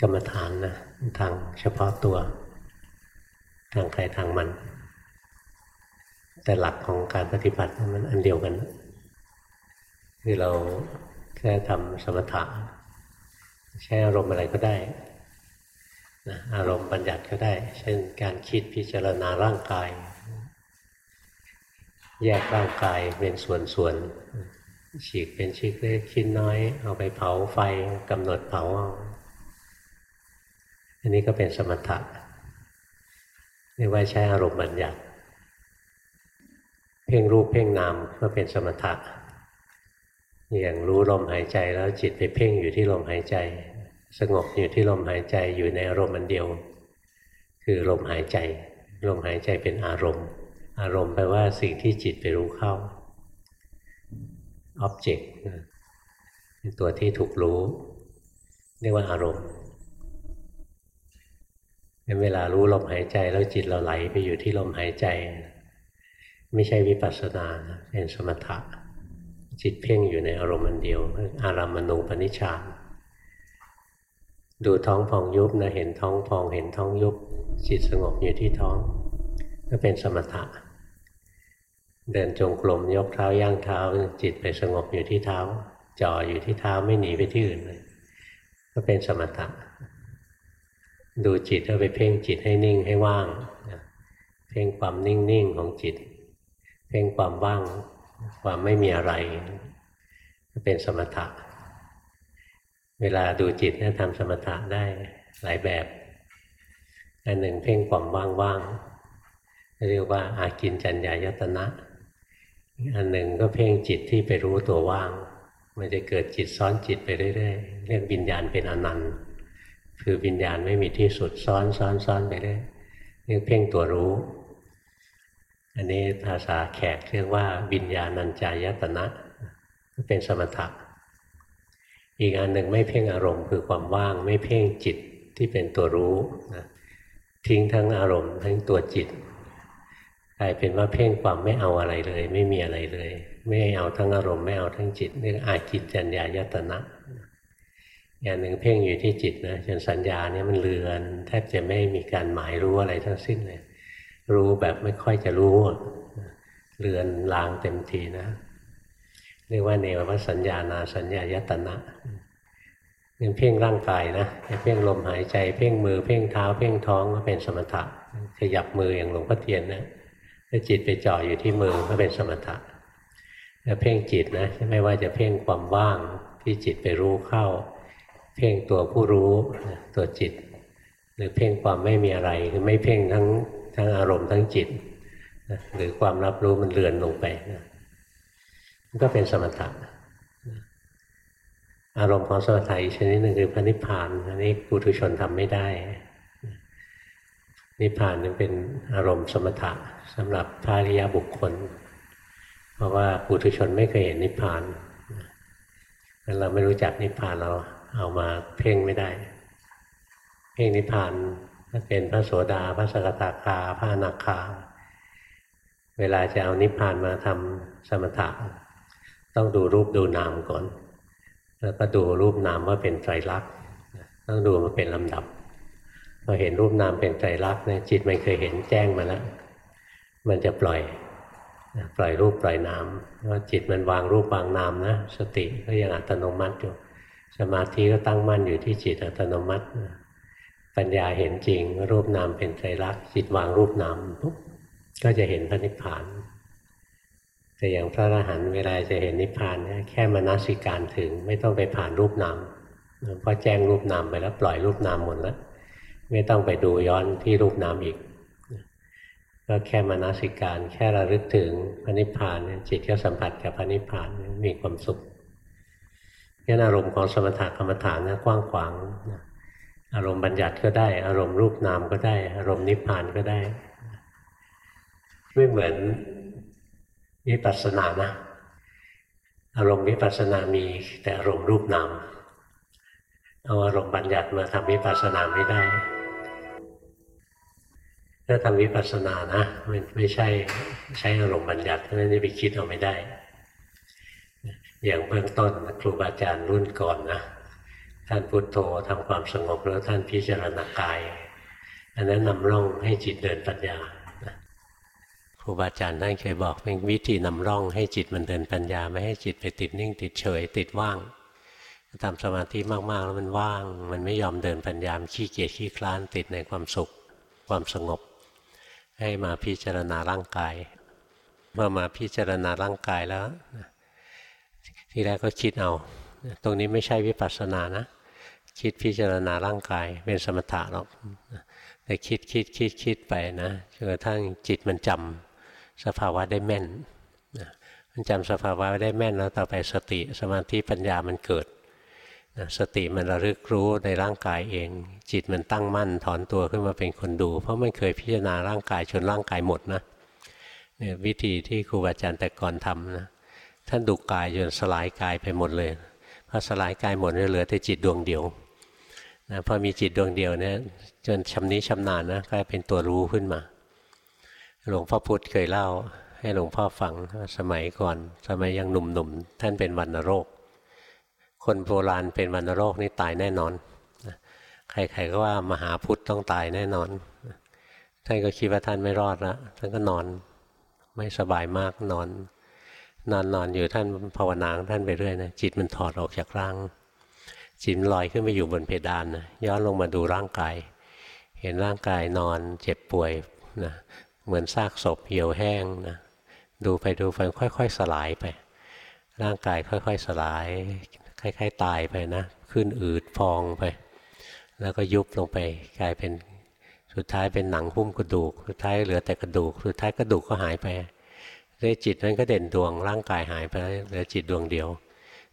กรรมฐานนะทางเฉพาะตัว ทางใครทางมัน แต่หลักของการปฏิบัติมันอันเดียวกัน คือเราแค่ทำสมถะใช้อารมณ์อะไรก็ได้นะอารมณ์บัญญัติก็ได้ เช่นการคิดพิจารณาร่างกาย แยกร่างกายเป็นส่วนๆฉีกเป็นชิ้นเล็กชิ้นน้อย เอาไปเผาไฟกำหนดเผาเอันนี้ก็เป็นสมถะเรียกว่าใช้อารมณ์บัญญัติ เพ่งรูปเพ่งนามก็เป็นสมถะอย่างรู้ลมหายใจแล้วจิตไปเพ่งอยู่ที่ลมหายใจ สงบอยู่ที่ลมหายใจอยู่ในอารมณ์อันเดียว คือลมหายใจ ลมหายใจเป็นอารมณ์ อารมณ์แปลว่าสิ่งที่จิตไปรู้เข้า object เป็นตัวที่ถูกรู้ เรียกว่าอารมณ์ เวลารู้ลมหายใจแล้วจิตเราไหลไปอยู่ที่ลมหายใจ ไม่ใช่วิปัสสนาเป็นสมถะจิตเพ่งอยู่ในอารมณ์อันเดียว อารามมณูปนิชฌานดูท้องพองยุบนะเห็นท้องพองเห็นท้องยุบ จิตสงบอยู่ที่ท้อง ก็เป็นสมถะ เดินจงกรมยกเท้าย่างเท้า จิตไปสงบอยู่ที่เท้า จ่ออยู่ที่เท้าไม่หนีไปที่อื่นเลยก็เป็นสมถะ ดูจิตเอาไปเพ่งจิตให้นิ่งให้ว่างเพ่งความนิ่งๆของจิต เพ่งความว่าง ความไม่มีอะไร เป็นสมถะ เวลาดูจิตเนี่ยทำสมถะได้หลายแบบอันหนึ่งเพ่งความว่างๆเรียกว่าอากินจัญญายตนะ อันหนึ่งก็เพ่งจิตที่ไปรู้ตัวว่าง มันจะเกิดจิตซ้อนจิตไปเรื่อยๆเรียกวิญญาณเป็นอนันต์ คือวิญญาณไม่มีที่สุดซ้อนซ้อนซ้อนไปเรื่อยเรียกเพ่งตัวรู้ อันนี้ภาษาแขกเรียกว่าวิญญาณัญจายตนะ เป็นสมถะอีกอันหนึ่งไม่เพ่งอารมณ์คือความว่างไม่เพ่งจิตที่เป็นตัวรู้นะทิ้งทั้งอารมณ์ทั้งตัวจิตกลายเป็นว่าเพ่งความไม่เอาอะไรเลย ไม่มีอะไรเลย ไม่เอาทั้งอารมณ์ไม่เอาทั้งจิตเรียกอาจิตจัญญายตนะ อย่างหนึ่งเพ่งอยู่ที่จิตนะจนสัญญาเนี่ยมันเลือน แทบจะไม่มีการหมายรู้อะไรทั้งสิ้นเลยรู้แบบไม่ค่อยจะรู้เลือนลางเต็มทีนะเรียกว่าเนวสัญญานาสัญญายตนะเนี่ยเพ่งร่างกายนะเพ่งลมหายใจเพ่งมือเพ่งเท้า เพ่งท้องก็เป็นสมถะขยับมืออย่างหลวงพ่อเทียนนะถ้าจิตไปจ่ออยู่ที่มือก็เป็นสมถะแต่เพ่งจิตนะไม่ว่าจะเพ่งความว่างที่จิตไปรู้เข้า เพ่งตัวผู้รู้ตัวจิต หรือเพ่งความไม่มีอะไรคือไม่เพ่งทั้งทั้งอารมณ์ทั้งจิตหรือความรับรู้มันเลือนลงไปนะมันก็เป็นสมถะอารมณ์ของสมถะอีกชนิดหนึ่งคือพระนิพพานอันนี้ปุถุชนทำไม่ได้ นิพพานนี่เป็นอารมณ์สมถะสำหรับพระริยบุคคล เพราะว่าปุถุชนไม่เคยเห็นนิพพานเราไม่รู้จักนิพพานเรา เอามาเพ่งไม่ได้ เพ่งนิพพานถ้าเป็นพระโสดาพระสกตาคาพระอนาคา เวลาจะเอานิพพานมาทำสมถะต้องดูรูปดูนามก่อน แล้วก็ดูรูปนามว่าเป็นไตรลักษณ์ต้องดูมาเป็นลำดับพอเห็นรูปนามเป็นไตรลักษณ์เนี่ยจิตมันเคยเห็นแจ้งมาแล้ว มันจะปล่อยปล่อยรูปปล่อยนามว่าจิตมันวางรูปวางนามนะ สติก็ยังอัตโนมัติอยู่ สมาธิก็ตั้งมั่นอยู่ที่จิตอัตโนมัติ ปัญญาเห็นจริง รูปนามเป็นไตรลักษณ์จิตวางรูปนามปุ๊บก็จะเห็นพระนิพพาน แต่อย่างพระอรหันต์เวลาจะเห็นนิพพานเนี่ยแค่มนสิการถึงไม่ต้องไปผ่านรูปนามเพราะแจ้งรูปนามไปแล้วปล่อยรูปนามหมดแล้วไม่ต้องไปดูย้อนที่รูปนามอีกก็แค่มนสิการแค่ระลึกถึงพระนิพพานจิตก็สัมผัสกับพระนิพพานมีความสุข นี่อารมณ์ของสมถะกรรมฐานนะกว้างขวางนะอารมณ์บัญญัติก็ได้ อารมณ์รูปนามก็ได้ อารมณ์นิพพานก็ได้ ไม่เหมือนวิปัสสนานะ อารมณ์วิปัสสนามีแต่อารมณ์รูปนามเอาอารมณ์บัญญัติมาทำวิปัสสนาไม่ได้ ถ้าทำวิปัสสนานะมันไม่ใช่ใช้อารมณ์บัญญัติเพราะนั้นจะไปคิดเอาไม่ได้ อย่างเบื้องต้นครูบาอาจารย์รุ่นก่อนนะท่านพุโทโธทำความสงบแล้วท่านพิจารณากาย อันนั้นนำร่องให้จิตเดินปัญญาครูบาอาจารย์ท่านเคยบอกเป็นวิธีนำร่องให้จิตมันเดินปัญญาไม่ให้จิตไปติดนิ่งติดเฉยติดว่างทำสมาธิมากๆแล้วมันว่าง มันไม่ยอมเดินปัญญาขี้เกียจขี้คลานติดในความสุข ความสงบ ให้มาพิจารณาร่างกายเมื่อมาพิจารณาร่างกายแล้ว ที่แรกก็คิดเอา ตรงนี้ไม่ใช่วิปัสสนานะ คิดพิจารณาร่างกายเป็นสมถะหรอกแต่คิดคิดคิดคิดไปนะจนกระทั่งจิตมันจำสภาวะได้แม่นมันจำสภาวะได้แม่นแล้วต่อไปสติสมาธิปัญญามันเกิดสติมันระลึกรู้ในร่างกายเอง จิตมันตั้งมั่นถอนตัวขึ้นมาเป็นคนดู เพราะมันเคยพิจารณาร่างกายจนร่างกายหมดนะเนี่ยวิธีที่ครูบาอาจารย์แต่ก่อนทำนะ ท่านดูกายจนสลายกายไปหมดเลยพอสลายกายหมดเหลือแต่จิตดวงเดียวนะพอมีจิตดวงเดียวเนี่ยจนชำนิชำนาญนะกลายเป็นตัวรู้ขึ้นมา หลวงพ่อพุธเคยเล่า ให้หลวงพ่อฟังสมัยก่อน สมัยยังหนุ่มๆท่านเป็นวันโรค คนโบราณเป็นวันโรคนี่ตายแน่นอนใครๆก็ว่ามหาพุทธต้องตายแน่นอน ท่านก็คิดว่าท่านไม่รอดแล้วท่านก็นอน ไม่สบายมากนอน นอนนอนอยู่ท่านภาวนาท่านไปเรื่อยนะจิตมันถอดออกจากร่าง จิตลอยขึ้นไปอยู่บนเพดานนะย้อนลงมาดูร่างกาย เห็นร่างกายนอนเจ็บป่วยนะเหมือนซากศพเหี่ยวแห้งนะดูไปดูไปค่อย ๆ สลายไป ร่างกายค่อย ๆ สลายคล้ายๆตายไปนะ ขึ้นอืดพองไป แล้วก็ยุบลงไปกลายเป็นสุดท้ายเป็นหนังหุ้มกระดูก สุดท้ายเหลือแต่กระดูก สุดท้ายกระดูกก็หายไป ได้จิตนั้นก็เด่นดวงร่างกายหายไปเหลือจิตดวงเดียว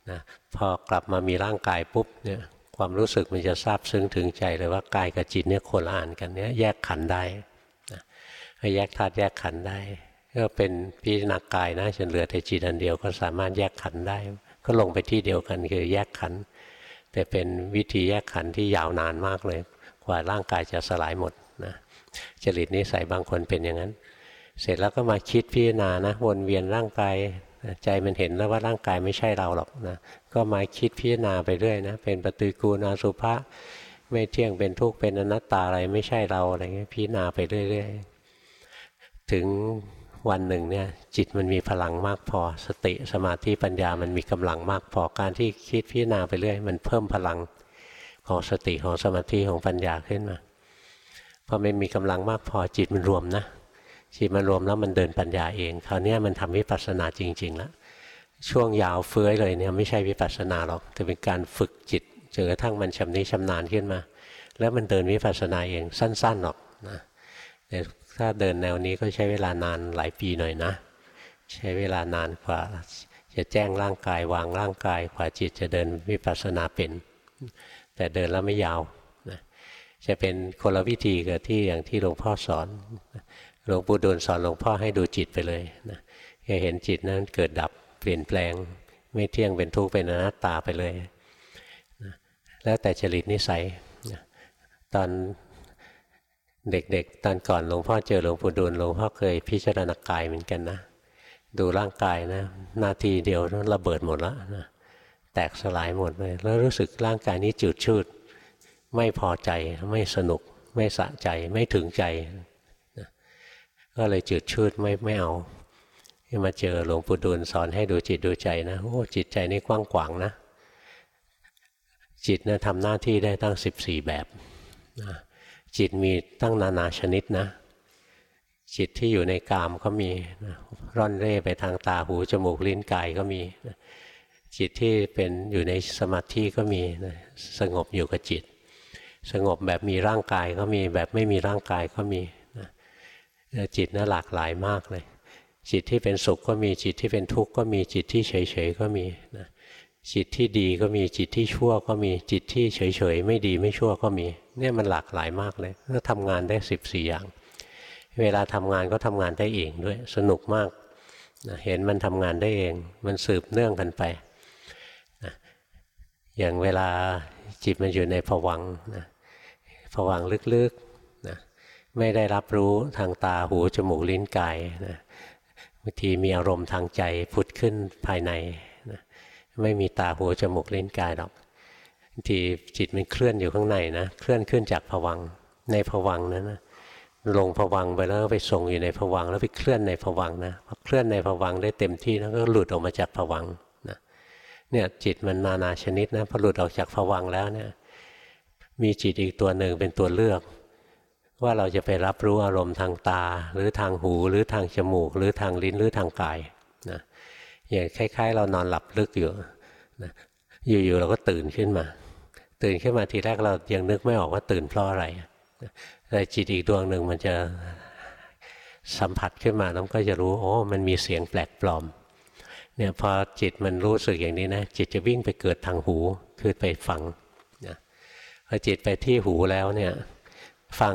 นะพอกลับมามีร่างกายปุ๊บเนี่ยความรู้สึกมันจะซาบซึ้งถึงใจเลยว่ากายกับจิตเนี่ยคนละอ่านกันเนี่ยแยกขันได้นะแยกธาตุแยกขันได้ ก็เป็นพิจารณากายนะจนเหลือแต่จิตอันเดียวก็สามารถแยกขันได้ ก็ลงไปที่เดียวกันคือแยกขัน แต่เป็นวิธีแยกขันที่ยาวนานมากเลย กว่าร่างกายจะสลายหมดนะจริตนิสัยบางคนเป็นอย่างนั้น เสร็จแล้วก็มาคิดพิจารณานะวนเวียนร่างกายใจมันเห็นแล้วว่าร่างกายไม่ใช่เราหรอกนะก็มาคิดพิจารณาไปเรื่อยนะเป็นปฏิกูลอาสุภะไม่เที่ยงเป็นทุกข์เป็นอนัตตาอะไรไม่ใช่เราอะไรเงี้ยพิจารณาไปเรื่อยๆถึงวันหนึ่งเนี่ยจิตมันมีพลังมากพอ สติสมาธิปัญญามันมีกำลังมากพอการที่คิดพิจารณาไปเรื่อย มันเพิ่มพลังของสติของสมาธิของปัญญาขึ้นมาพอมันมีกำลังมากพอจิตมันรวมนะ จิตมันรวมแล้วมันเดินปัญญาเองคราวนี้มันทำวิปัสสนาจริงๆแล้วช่วงยาวเฟื้อยเลยเนี่ยไม่ใช่วิปัสสนาหรอกแต่เป็นการฝึกจิตจนกระทั่งมันชำนิชำนาญขึ้นมา แล้วมันเดินวิปัสสนาเองสั้นๆหรอกนะแต่ถ้าเดินแนวนี้ก็ใช้เวลานานหลายปีหน่อยนะ ใช้เวลานานกว่า จะแจ้งร่างกายวางร่างกายกว่าจิตจะเดินวิปัสสนาเป็น แต่เดินแล้วไม่ยาวนะจะเป็นคนละวิธีกับที่อย่างที่หลวงพ่อสอน หลวงปู่ดูลสอนหลวงพ่อให้ดูจิตไปเลยนะจะเห็นจิตนั้นเกิดดับเปลี่ยนแปลง ไม่เที่ยงเป็นทุกข์เป็นอนัตตาไปเลยนะแล้วแต่จริตนิสัยนะตอนเด็กๆ ตอนก่อนหลวงพ่อเจอหลวงปู่ดูลหลวงพ่อเคยพิจารณากายเหมือนกันนะ ดูร่างกายนะนาทีเดียวมันระเบิดหมดแล้วนะแตกสลายหมดเลย แล้วรู้สึกร่างกายนี้จืดชืด ไม่พอใจไม่สนุก ไม่สะใจไม่ถึงใจ ก็เลยจืดชืดไม่ไม่เอามาเจอหลวงปู่ดูลสอนให้ดูจิตดูใจนะโอ้จิตใจนี่กว้างขวางนะ จิตนะทำหน้าที่ได้ตั้งสิบสี่แบบนะจิตมีตั้งนานาชนิดนะ จิตที่อยู่ในกามก็มีนะร่อนเร่ไปทางตาหูจมูกลิ้นกายก็มีนะจิตที่เป็นอยู่ในสมาธิก็มีนะสงบอยู่กับจิต สงบแบบมีร่างกายก็มีแบบไม่มีร่างกายก็มี จิตนะหลากหลายมากเลย จิตที่เป็นสุขก็มีจิตที่เป็นทุกข์ก็มีจิตที่เฉยๆก็มีนะจิตที่ดีก็มีจิตที่ชั่วก็มีจิตที่เฉยๆไม่ดีไม่ชั่วก็มี เนี่ยมันหลากหลายมากเลยก็ทำงานได้สิบสี่อย่าง เวลาทำงานก็ทำงานได้เองด้วยสนุกมากนะเห็นมันทำงานได้เอง มันสืบเนื่องกันไปนะอย่างเวลาจิตมันอยู่ในผวังนะผวังลึก ไม่ได้รับรู้ทางตาหูจมูกลิ้นกายนะบางทีมีอารมณ์ทางใจพุดขึ้นภายในนะไม่มีตาหูจมูกลิ้นกายหรอกบางทีจิตมันเคลื่อนอยู่ข้างในนะเคลื่อนขึ้นจากผวังในผวังนั้นนะลงผวังไปแล้วไปส่งอยู่ในผวังแล้วไปเคลื่อนในผวังนะพอเคลื่อนในผวังได้เต็มที่แล้วก็หลุดออกมาจากผวังนะเนี่ยจิตมันนานาชนิดนะพอหลุดออกจากผวังแล้วเนี่ยมีจิตอีกตัวหนึ่งเป็นตัวเลือก ว่าเราจะไปรับรู้อารมณ์ทางตา หรือทางหูหรือทางจมูก หรือทางลิ้นหรือทางกายนะอย่างคล้าย ๆ เรานอนหลับลึกอยู่นะอยู่ๆเราก็ตื่นขึ้นมา ตื่นขึ้นมาทีแรกเรายังนึกไม่ออกว่าตื่นเพราะอะไรแต่จิตอีกดวงหนึ่งมันจะสัมผัสขึ้นมาแล้วก็จะรู้โอ้มันมีเสียงแปลกปลอมเนี่ยพอจิตมันรู้สึกอย่างนี้นะจิตจะวิ่งไปเกิดทางหูคือไปฟังนะพอจิตไปที่หูแล้วเนี่ย ฟัง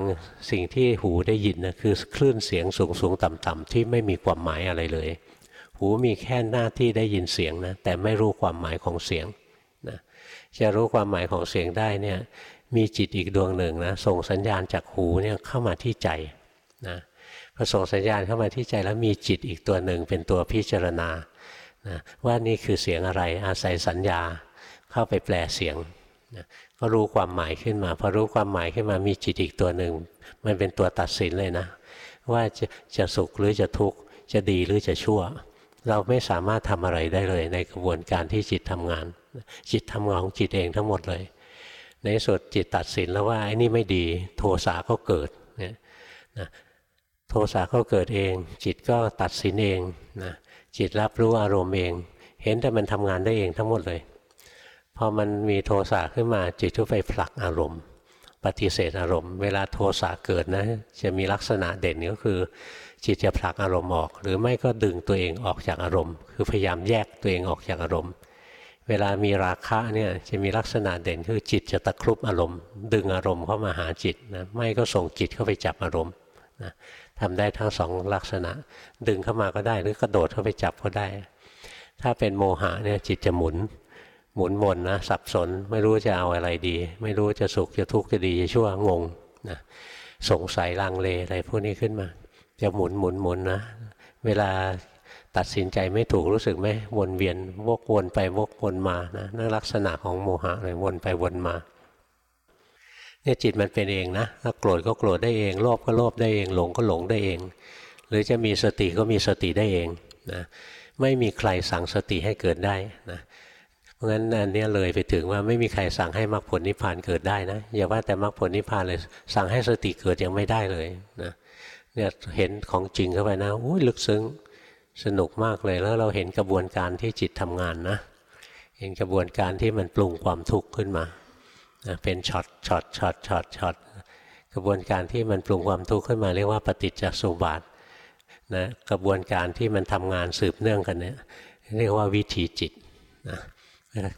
สิ่งที่หูได้ยินนะคือคลื่นเสียงสูงสูงต่ำต่ำที่ไม่มีความหมายอะไรเลย หูมีแค่หน้าที่ได้ยินเสียงนะแต่ไม่รู้ความหมายของเสียงนะจะรู้ความหมายของเสียงได้เนี่ยมีจิตอีกดวงหนึ่งนะส่งสัญญาณจากหูเนี่ยเข้ามาที่ใจนะพอส่งสัญญาณเข้ามาที่ใจแล้วมีจิตอีกตัวหนึ่งเป็นตัวพิจารณานะว่านี่คือเสียงอะไรอาศัยสัญญาเข้าไปแปลเสียงนะ ก็รู้ความหมายขึ้นมาพอรู้ความหมายขึ้นมามีจิตอีกตัวหนึ่ง มันเป็นตัวตัดสินเลยนะ ว่าจะจะสุขหรือจะทุกข์จะดีหรือจะชั่ว เราไม่สามารถทำอะไรได้เลย ในกระบวนการที่จิตทำงาน จิตทำงานของจิตเองทั้งหมดเลย ในสุดจิตตัดสินแล้วว่าไอ้นี่ไม่ดีโทสะก็เกิดเนี่ยนะโทสะก็เกิดเอง จิตก็ตัดสินเองนะจิตรับรู้อารมณ์เอง เห็นแต่มันทำงานได้เองทั้งหมดเลย พอมันมีโทสะขึ้นมาจิตก็ไปผลักอารมณ์ ปฏิเสธอารมณ์ เวลาโทสะเกิดนะ จะมีลักษณะเด่นก็คือ จิตจะผลักอารมณ์ออก หรือไม่ก็ดึงตัวเองออกจากอารมณ์ คือพยายามแยกตัวเองออกจากอารมณ์ เวลามีราคะเนี่ยจะมีลักษณะเด่นคือจิตจะตะครุบอารมณ์ ดึงอารมณ์เข้ามาหาจิตนะไม่ก็ส่งจิตเข้าไปจับอารมณ์นะทำได้ทั้งสองลักษณะ ดึงเข้ามาก็ได้ หรือกระโดดเข้าไปจับก็ได้ ถ้าเป็นโมหะเนี่ยจิตจะหมุน หมุนวนนะสับสน ไม่รู้จะเอาอะไรดี ไม่รู้จะสุขจะทุกข์จะดีจะชั่วงงนะสงสัยลังเลอะไรพวกนี้ขึ้นมา จะหมุนหมุนหมุนนะ เวลาตัดสินใจไม่ถูกรู้สึกไหมวนเวียนวกวนไปวกวนมานะนั่นลักษณะของโมหะเลยวนไปวนมาเนี่ยจิตมันเป็นเองนะถ้าโกรธก็โกรธได้เองโลภก็โลภได้เองหลงก็หลงได้เอง หรือจะมีสติก็มีสติได้เองนะไม่มีใครสั่งสติให้เกิดได้นะ เพราะงั้นอันนี้เลยไปถึงว่าไม่มีใครสั่งให้มรรคผลนิพพานเกิดได้นะอย่าว่าแต่มรรคผลนิพพานเลย สั่งให้สติเกิดยังไม่ได้เลยนะเนี่ยเห็นของจริงเข้าไปนะอุ้ยลึกซึ้งสนุกมากเลยแล้วเราเห็นกระบวนการที่จิตทำงานนะ เห็นกระบวนการที่มันปรุงความทุกข์ขึ้นมาเป็นช็อตช็อตช็อตช็อตช็อตกระบวนการที่มันปรุงความทุกข์ขึ้นมาเรียกว่าปฏิจจสมุปบาทนะกระบวนการที่มันทำงานสืบเนื่องกันเนี่ยเรียกว่าวิถีจิตนะ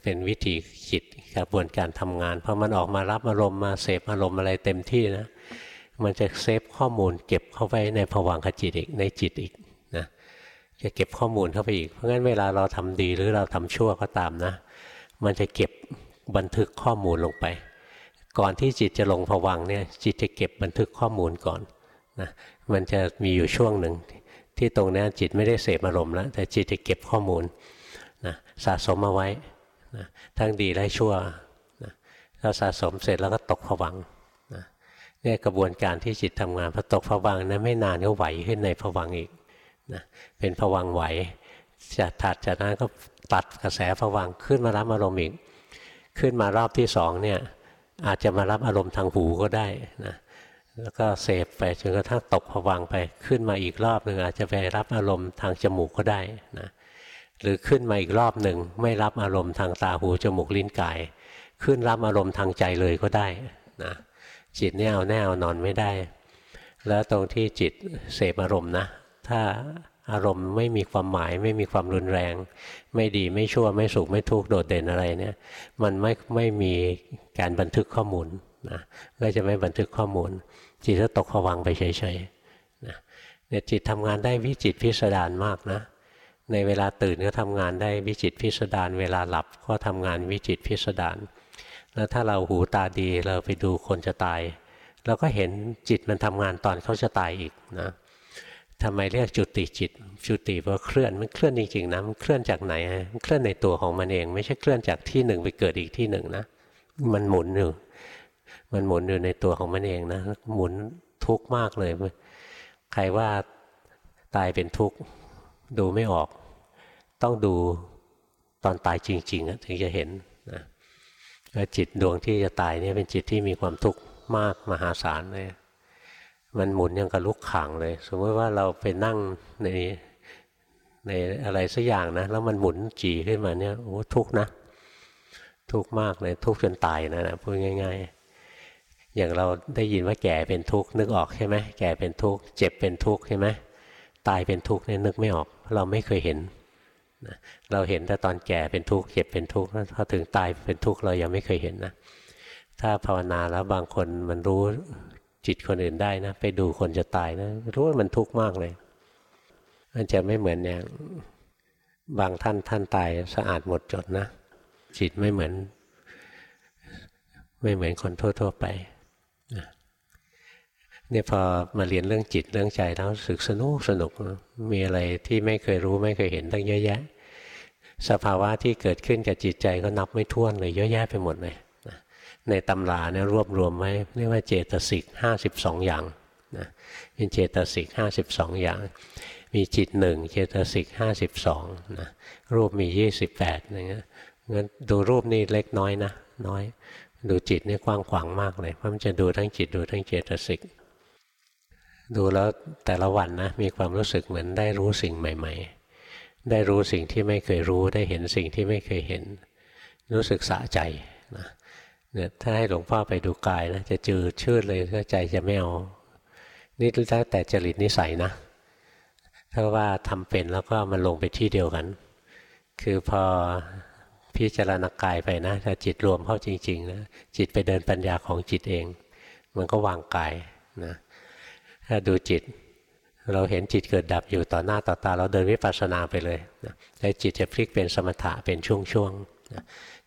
เป็นวิถีจิตกระบวนการทำงานพอมันออกมารับอารมณ์มาเสพอารมณ์อะไรเต็มที่นะ มันจะ save ข้อมูลเก็บเข้าไว้ในภวังคจิตอีกในจิตอีกนะจะเก็บข้อมูลเข้าไปอีก เพราะงั้นเวลาเราทำดีหรือเราทำชั่วก็ตามนะ มันจะเก็บบันทึกข้อมูลลงไป ก่อนที่จิตจะลงผวังเนี่ยจิตจะเก็บบันทึกข้อมูลก่อนนะมันจะมีอยู่ช่วงหนึ่งที่ตรงนี้จิตไม่ได้เสพอารมณ์แล้วแต่จิตจะเก็บข้อมูลนะสะสมเอาไว้ นะทั้งดีและชั่วนะเราสะสมเสร็จแล้วก็ตกผวังนะเนี่ยกระบวนการที่จิตทำงานพอตกผวังนะไม่นานก็ไหวขึ้นในผวังอีกนะเป็นผวังไหวจะถัดจากนั้นก็ตัดกระแสผวังขึ้นมารับอารมณ์อีก ขึ้นมารอบที่สองเนี่ยอาจจะมารับอารมณ์ทางหูก็ได้นะแล้วก็เสพไปจนกระทั่งตกผวังไปขึ้นมาอีกรอบหนึ่งอาจจะไปรับอารมณ์ทางจมูกก็ได้นะ หรือขึ้นมาอีกรอบหนึ่งไม่รับอารมณ์ทางตาหูจมูกลิ้นกาย ขึ้นรับอารมณ์ทางใจเลยก็ได้นะจิตเนี่ยเอาแน่เอานอนไม่ได้ แล้วตรงที่จิตเสพอารมณ์นะ ถ้าอารมณ์ไม่มีความหมาย ไม่มีความรุนแรง ไม่ดีไม่ชั่วไม่สุขไม่ทุกข์โดดเด่นอะไรเนี่ย มันไม่ไม่มีการบันทึกข้อมูลนะก็จะไม่บันทึกข้อมูล จิตจะตกผวังไปเฉยๆนะเนี่ยจิตทำงานได้วิจิตพิสดารมากนะ ในเวลาตื่นก็ทำงานได้วิจิตพิสดารเวลาหลับก็ทำงานวิจิตพิสดารแล้วถ้าเราหูตาดีเราไปดูคนจะตายเราก็เห็นจิตมันทำงานตอนเขาจะตายอีกนะทำไมเรียกจุติจิต จุติเพราะเคลื่อนมันเคลื่อนจริงๆนะมันเคลื่อนจากไหนมันเคลื่อนในตัวของมันเอง ไม่ใช่เคลื่อนจากที่หนึ่งไปเกิดอีกที่หนึ่งนะมันหมุนอยู่มันหมุนอยู่ในตัวของมันเองนะหมุนทุกข์มากเลย ใครว่าตายเป็นทุกข์ดูไม่ออก ต้องดูตอนตายจริงๆถึงจะเห็นนะจิตดวงที่จะตายนี่เป็นจิตที่มีความทุกข์มากมหาศาลเลยมันหมุนยังกับลุกขังเลย สมมติว่าเราไปนั่งในในอะไรสักอย่างนะ แล้วมันหมุนจีขึ้นมาเนี่ยโอ้ทุกข์นะ ทุกข์มากเลยทุกข์จนตายนะนะพูดง่าย ๆ อย่างเราได้ยินว่าแก่เป็นทุกข์นึกออกใช่ไหมแก่เป็นทุกข์เจ็บเป็นทุกข์ใช่ไหมตายเป็นทุกข์เนี่ยนึกไม่ออก เราไม่เคยเห็น เราเห็นแต่ตอนแก่เป็นทุกข์เจ็บเป็นทุกข์พอถึงตายเป็นทุกข์เรายังไม่เคยเห็นนะ ถ้าภาวนาแล้วบางคนมันรู้จิตคนอื่นได้นะ ไปดูคนจะตายนะ รู้ว่ามันทุกข์มากเลยมันจะไม่เหมือนอย่างบางท่านท่านตายสะอาดหมดจดนะ จิตไม่เหมือน ไม่เหมือนคนทั่ว ๆ ไป เนี่ยพอมาเรียนเรื่องจิตเรื่องใจแล้วสึกสนุกสนุกมีอะไรที่ไม่เคยรู้ไม่เคยเห็นตั้งเยอะแยะ สภาวะที่เกิดขึ้นกับจิตใจก็นับไม่ถ้วนเลยเยอะแยะไปหมดเลยในตำราเนี่ยรวบรวมไว้เรียกว่าเจตสิกห้าสิบสองอย่างนะเป็นเจตสิกห้าสิบสองอย่าง มีจิตหนึ่งเจตสิกห้าสิบสองนะรูปมียี่สิบแปดอย่างเงี้ยงั้นดูรูปนี่เล็กน้อยนะน้อย ดูจิตนี่กว้างขวางมากเลยเพราะมันจะดูทั้งจิตดูทั้งเจตสิก ดูแล้วแต่ละวันนะมีความรู้สึกเหมือนได้รู้สิ่งใหม่ ๆ ได้รู้สิ่งที่ไม่เคยรู้ได้เห็นสิ่งที่ไม่เคยเห็น รู้สึกสะใจนะเนี่ยถ้าให้หลวงพ่อไปดูกายนะจะจืดชืดเลยถ้าใจจะไม่เอานี่แล้วแต่จริตนิสัยนะถ้าว่าทำเป็นแล้วก็มันลงไปที่เดียวกัน คือพอพิจารณากายไปนะถ้าจิตรวมเข้าจริงๆนะจิตไปเดินปัญญาของจิตเอง มันก็วางกายนะ ดูจิต เราเห็นจิตเกิดดับอยู่ต่อหน้าต่อตา เราเดินวิปัสสนาไปเลยนะแต่จิตจะพลิกเป็นสมถะเป็นช่วงๆนะ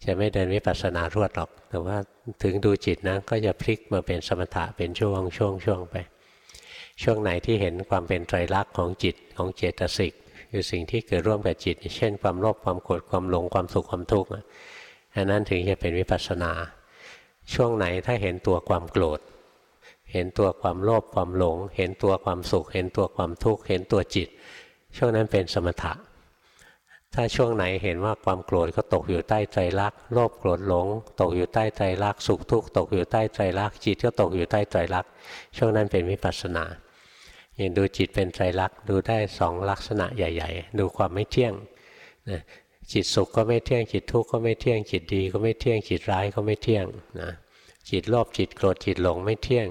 จะไม่เดินวิปัสสนารวดหรอก แต่ว่าถึงดูจิตนะก็จะพลิกมาเป็นสมถะเป็นช่วงช่วงช่วงไป ช่วงไหนที่เห็นความเป็นไตรลักษณ์ของจิตของเจตสิกคือสิ่งที่เกิดร่วมกับจิต เช่น ความโลภความโกรธความหลงความสุขความทุกข์อันนั้นถึงจะเป็นวิปัสสนา ช่วงไหนถ้าเห็นตัวความโกรธ เห็นตัวความโลภความหลง เห็นตัวความสุข เห็นตัวความทุกข์เห็นตัวจิต ช่วงนั้นเป็นสมถะ ถ้าช่วงไหนเห็นว่าความโกรธก็ตกอยู่ใต้ใจรักโลภโกรธหลง ตกอยู่ใต้ใจรักสุขทุกข์ตกอยู่ใต้ใจรักจิตก็ตกอยู่ใต้ใจรักช่วงนั้นเป็นวิปัสสนาอย่างดูจิตเป็นใจรักดูได้สองลักษณะใหญ่ ๆ ดูความไม่เที่ยงนะจิตสุขก็ไม่เที่ยงจิตทุกข์ก็ไม่เที่ยงจิตดี ก็ไม่เที่ยงจิตร้ายก็ไม่เที่ยงนะ จิตโลภจิตโกรธจิตหลงไม่เที่ยง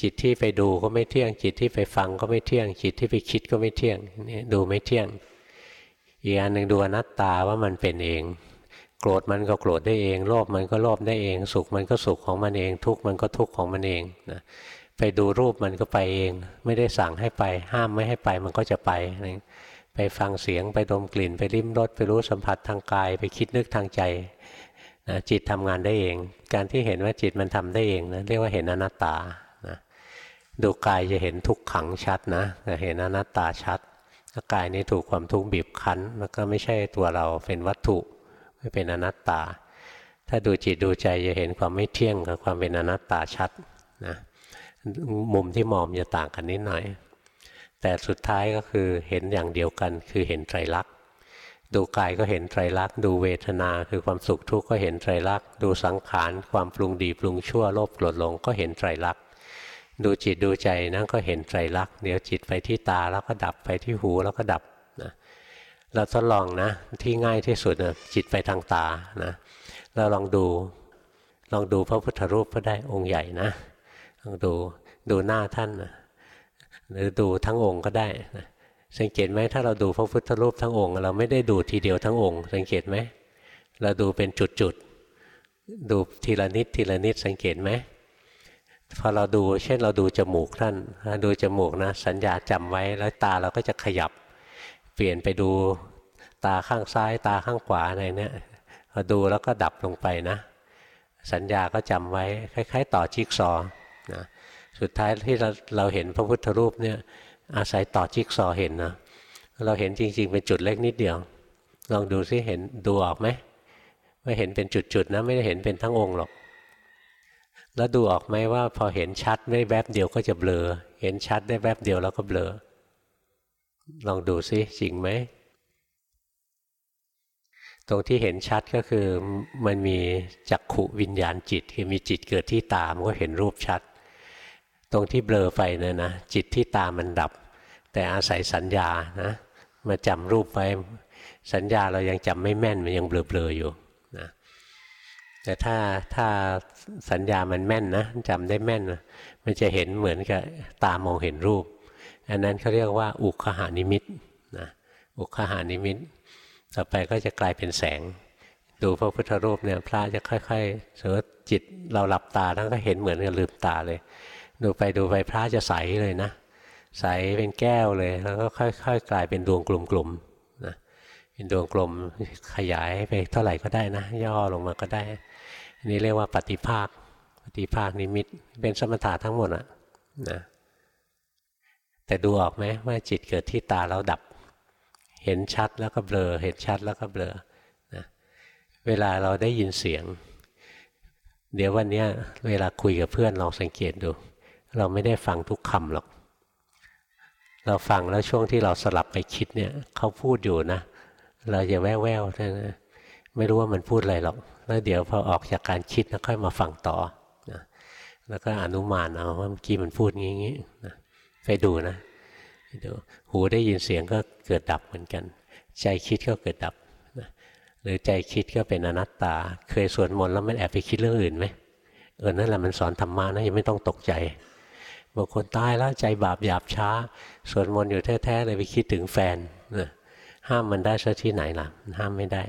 จิตที่ไปดูก็ไม่เที่ยง จิตที่ไปฟังก็ไม่เที่ยง จิตที่ไปคิดก็ไม่เที่ยงนี่ดูไม่เที่ยง อีกอันหนึ่งดูอนัตตาว่ามันเป็นเอง โกรธมันก็โกรธได้เอง โลภมันก็โลภได้เอง สุขมันก็สุขของมันเอง ทุกข์มันก็ทุกข์ของมันเองนะไปดูรูปมันก็ไปเอง ไม่ได้สั่งให้ไป ห้ามไม่ให้ไปมันก็จะไปไปฟังเสียงไปดมกลิ่นไปริมรสไปรู้สัมผัสทางกาย ไปคิดนึกทางใจ นะจิตทำงานได้เอง การที่เห็นว่าจิตมันทำได้เองนะเรียกว่าเห็นอนัตตานะดูกายจะเห็นทุกขังชัดนะแต่เห็นอนัตตาชัดกายนี้ถูกความทุกข์บีบคั้นมันก็ไม่ใช่ตัวเราเป็นวัตถุไม่เป็นอนัตตา ถ้าดูจิตดูใจจะเห็นความไม่เที่ยงกับความเป็นอนัตตาชัดนะมุมที่มองจะต่างกันนิดหน่อย แต่สุดท้ายก็คือเห็นอย่างเดียวกันคือเห็นไตรลักษณ ดูกายก็เห็นไตรลักษณ์ดูเวทนาคือความสุขทุกข์ก็เห็นไตรลักษณ์ดูสังขารความปรุงดีปรุงชั่วโลภโกรธหลงก็เห็นไตรลักษณ์ดูจิตดูใจนั่นก็เห็นไตรลักษณ์เดี๋ยวจิตไปที่ตาแล้วก็ดับไปที่หูแล้วก็ดับนะเราทดลองนะที่ง่ายที่สุดนะจิตไปทางตานะเราลองดูลองดูพระพุทธรูปก็ได้องค์ใหญ่นะลองดูดูหน้าท่านนะหรือดูทั้งองค์ก็ได้นะ สังเกตไหมถ้าเราดูพระพุทธรูปทั้งองค์ เราไม่ได้ดูทีเดียวทั้งองค์ สังเกตไหมเราดูเป็นจุดๆดูทีละนิดทีละนิดสังเกตไหมพอเราดูเช่นเราดูจมูกท่านดูจมูกนะสัญญาจำไว้แล้วตาเราก็จะขยับ เปลี่ยนไปดูตาข้างซ้ายตาข้างขวาอะไรเนี่ยพอดูแล้วก็ดับลงไปนะ สัญญาก็จำไว้คล้าย ๆ ต่อจิ๊กซอนะสุดท้ายที่เราเราเห็นพระพุทธรูปเนี่ย อาศัยต่อจิ๊กซอเห็นนะเราเห็นจริง ๆ เป็นจุดเล็กนิดเดียว ลองดูซิเห็นดูออกไหมว่าเห็นเป็นจุดๆนะไม่ได้เห็นเป็นทั้งองค์หรอก แล้วดูออกไหมว่าพอเห็นชัดได้แวบเดียวก็จะเบลอ เห็นชัดได้แวบเดียวแล้วก็เบลอ ลองดูซิจริงไหมตรงที่เห็นชัดก็คือมันมีจักขุวิญญาณจิต คือมีจิตเกิดที่ตามันก็เห็นรูปชัด ตรงที่เบลอไปเนี่ยนะจิตที่ตามันดับ แต่อาศัยสัญญานะมาจำรูปไว้สัญญาเรายังจำไม่แม่นมันยังเบลอๆอยู่นะแต่ถ้าถ้าสัญญามันแม่นนะจำได้แม่นนะมันจะเห็นเหมือนกับตามองเห็นรูป อันนั้นเขาเรียกว่า อุคหานิมิตนะอุคหานิมิต ต่อไปก็จะกลายเป็นแสง ดูพระพุทธรูปเนี่ยพระจะค่อยๆสมมติจิตเราหลับตาแล้วก็เห็นเหมือนกับลืมตาเลย ดูไปดูไปพระจะใสเลยนะ ใสเป็นแก้วเลย แล้วก็ค่อยๆ กลายเป็นดวงกลุ่มๆนะเป็นดวงกลมขยายไปเท่าไหร่ก็ได้นะ ย่อลงมาก็ได้อันนี้เรียกว่าปฏิภาคปฏิภาคนิมิตเป็นสมถะทั้งหมดอะนะแต่ดูออกไหมว่าจิตเกิดที่ตาแล้วดับ เห็นชัดแล้วก็เบลอ เห็นชัดแล้วก็เบลอนะเวลาเราได้ยินเสียง เดี๋ยววันนี้เวลาคุยกับเพื่อนลองสังเกตดู เราไม่ได้ฟังทุกคำหรอก เราฟังแล้วช่วงที่เราสลับไปคิดเนี่ยเขาพูดอยู่นะ เราจะแว่วๆนะไม่รู้ว่ามันพูดอะไรหรอก แล้วเดี๋ยวพอออกจากการคิดแล้วค่อยมาฟังต่อนะแล้วก็อนุมานเอาว่าเมื่อกี้มันพูดงี้งี้นะไปดูนะดูหูได้ยินเสียงก็เกิดดับเหมือนกัน ใจคิดก็เกิดดับนะหรือใจคิดก็เป็นอนัตตา เคยสวดมนต์แล้วมันแอบไปคิดเรื่องอื่นไหมเออนั่นแหละมันสอนธรรมะนะยังไม่ต้องตกใจ บางคนตายแล้วใจบาปหยาบช้าสวดมนต์อยู่แท้ๆเลยไปคิดถึงแฟนนะห้ามมันได้ซะที่ไหนล่ะห้ามไม่ได้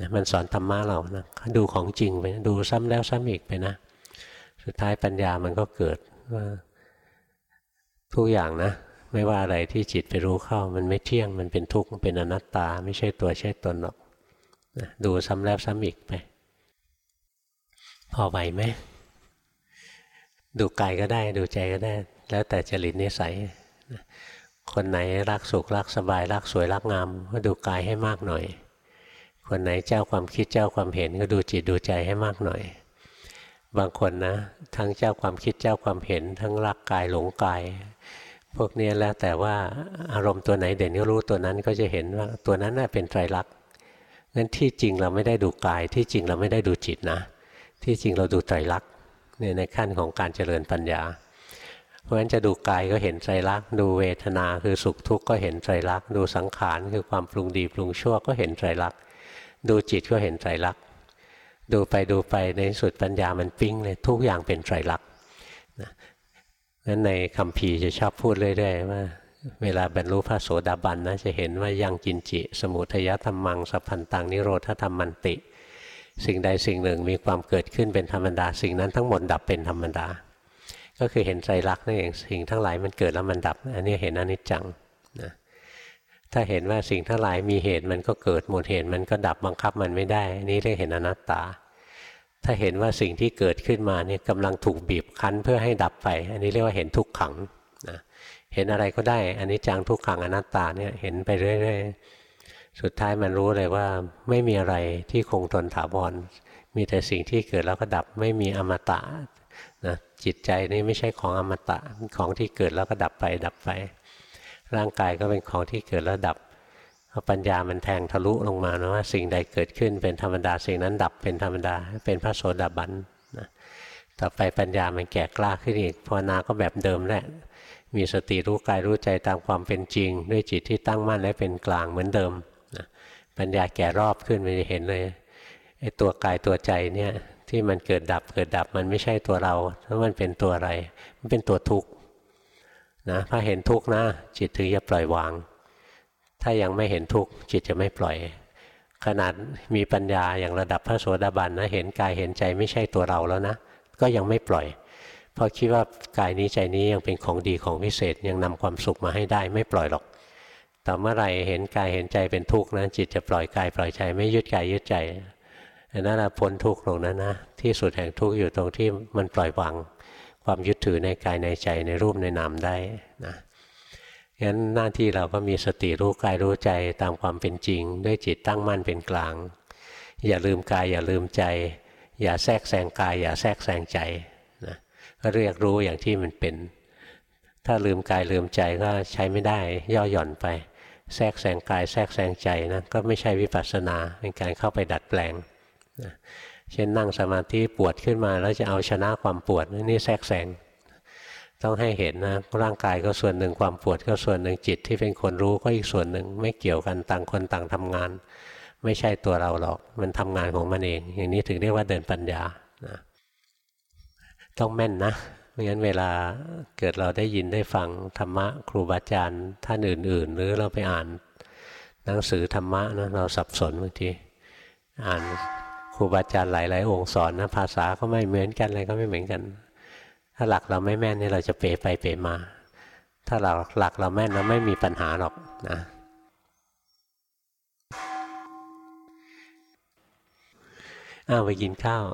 นะมันสอนธรรมะเรานะดูของจริงไปดูซ้ำแล้วซ้ำอีกไปนะ สุดท้ายปัญญามันก็เกิดว่าทุกอย่างนะ ไม่ว่าอะไรที่จิตไปรู้เข้า มันไม่เที่ยงมันเป็นทุกข์มันเป็นอนัตตา ไม่ใช่ตัวใช่ตนหรอกนะดูซ้ำแล้วซ้ำอีกไป พอไหวไหม ดูกายก็ได้ดูใจก็ได้ แล้วแต่จริตนิสัยคนไหนรักสุขรักสบายรักสวยรักงามก็ดูกายให้มากหน่อย คนไหนเจ้าความคิดเจ้าความเห็นก็ดูจิตดูใจให้มากหน่อย บางคนนะ ทั้งเจ้าความคิดเจ้าความเห็น ทั้งรักกายหลงกาย พวกนี้แล้วแต่ว่าอารมณ์ตัวไหนเด่นก็รู้ตัวนั้นก็จะเห็นว่าตัวนั้นน่ะเป็นไตรลักษณ์งั้นที่จริงเราไม่ได้ดูกายที่จริงเราไม่ได้ดูจิตนะ ที่จริงเราดูไตรลักษณ์ เนี่ยในขั้นของการเจริญปัญญา เพราะฉะนั้นจะดูกายก็เห็นไตรลักษณ์ดูเวทนาคือสุขทุกข์ก็เห็นไตรลักษณ์ดูสังขารคือความปรุงดีปรุงชั่วก็เห็นไตรลักษณ์ดูจิตก็เห็นไตรลักษณ์ดูไปดูไปในสุดปัญญามันปิ้งเลยทุกอย่างเป็นไตรลักษณ์นั้นในคำพีจะชอบพูดเรื่อยๆว่าเวลาบรรลุพระโสดาบันนะจะเห็นว่ายังกินจิ สมุทยธรรมังสัพพันตังนิโรธธรรมมันติ สิ่งใดสิ่งหนึ่งมีความเกิดขึ้นเป็นธรรมดา สิ่งนั้นทั้งหมดดับเป็นธรรมดา ก็คือเห็นไตรลักนั่นเองสิ่งทั้งหลายมันเกิดแล้วมันดับ อันนี้เห็นอนิจจังนะถ้าเห็นว่าสิ่งทั้งหลายมีเหตุมันก็เกิดหมดเหตุมันก็ดับบังคับมันไม่ได้นี่เรียกเห็นอนัตตา ถ้าเห็นว่าสิ่งที่เกิดขึ้นมาเนี่ยกำลังถูกบีบคั้นเพื่อให้ดับไป อันนี้เรียกว่าเห็นทุกขังนะเห็นอะไรก็ได้อันนี้จังทุกขังอนัตตาเนี่ยเห็นไปเรื่อยๆ สุดท้ายมันรู้เลยว่าไม่มีอะไรที่คงทนถาวร มีแต่สิ่งที่เกิดแล้วก็ดับไม่มีอมตะนะจิตใจนี่ไม่ใช่ของอมตะของที่เกิดแล้วก็ดับไปดับไป ร่างกายก็เป็นของที่เกิดแล้วดับพอปัญญามันแทงทะลุลงมานะว่าสิ่งใดเกิดขึ้นเป็นธรรมดาสิ่งนั้นดับเป็นธรรมดาเป็นพระโสดาบันนะต่อไปปัญญามันแก่กล้าขึ้นอีกภาวนาก็แบบเดิมแหละมีสติรู้กายรู้ใจตามความเป็นจริง ด้วยจิตที่ตั้งมั่นและเป็นกลางเหมือนเดิม ปัญญาแก่รอบขึ้นมันจะเห็นเลยไอ้ตัวกายตัวใจเนี่ยที่มันเกิดดับเกิดดับมันไม่ใช่ตัวเราถ้ามันเป็นตัวอะไร มันเป็นตัวทุกข์นะถ้าเห็นทุกข์นะจิตถึงจะปล่อยวาง ถ้ายังไม่เห็นทุกข์จิตจะไม่ปล่อย ขนาดมีปัญญาอย่างระดับพระโสดาบันนะเห็นกายเห็นใจไม่ใช่ตัวเราแล้วนะ ก็ยังไม่ปล่อยเพราะคิดว่ากายนี้ใจนี้ยังเป็นของดีของพิเศษยังนำความสุขมาให้ได้ไม่ปล่อยหรอก ต่เมื่อไรเห็นกายเห็นใจเป็นทุกข์นะจิตจะปล่อยกายปล่อยใจไม่ยึดกายยึดใจนั่นแหละพ้นทุกข์ตรงนั้นนะที่สุดแห่งทุกข์อยู่ตรงที่มันปล่อยวางความยึดถือในกายในใจในรูปในนามได้นะงั้นหน้าที่เราก็มีสติรู้กายรู้ใจตามความเป็นจริง ด้วยจิตตั้งมั่นเป็นกลาง อย่าลืมกายอย่าลืมใจ อย่าแทรกแซงกาย อย่าแทรกแซงใจนะก็เรียกรู้อย่างที่มันเป็น ถ้าลืมกายลืมใจก็ใช้ไม่ได้ย่อหย่อนไป แทรกแซงกายแทรกแซงใจนะก็ไม่ใช่วิปัสสนาเป็นการเข้าไปดัดแปลงนะเช่นนั่งสมาธิปวดขึ้นมา แล้วจะเอาชนะความปวดนี่แทรกแซงต้องให้เห็นนะร่างกายก็ส่วนหนึ่งความปวดก็ส่วนหนึ่งจิตที่เป็นคนรู้ก็อีกส่วนหนึ่งไม่เกี่ยวกันต่างคนต่างทำงาน ไม่ใช่ตัวเราหรอกมันทำงานของมันเอง อย่างนี้ถึงเรียกว่าเดินปัญญานะต้องแม่นนะ ไม่งั้นเวลาเกิดเราได้ยินได้ฟังธรรมะครูบาอาจารย์ท่านอื่น ๆ หรือเราไปอ่านหนังสือธรรมะนะเราสับสนบางทีอ่านครูบาอาจารย์หลายๆ องค์สอนนะภาษาก็ไม่เหมือนกันอะไรก็ไม่เหมือนกัน ถ้าหลักเราไม่แม่นนี่เราจะเปไปเปมา ถ้าหลักหลักเราแม่นเราไม่มีปัญหาหรอกนะอ้าวไปกินข้าว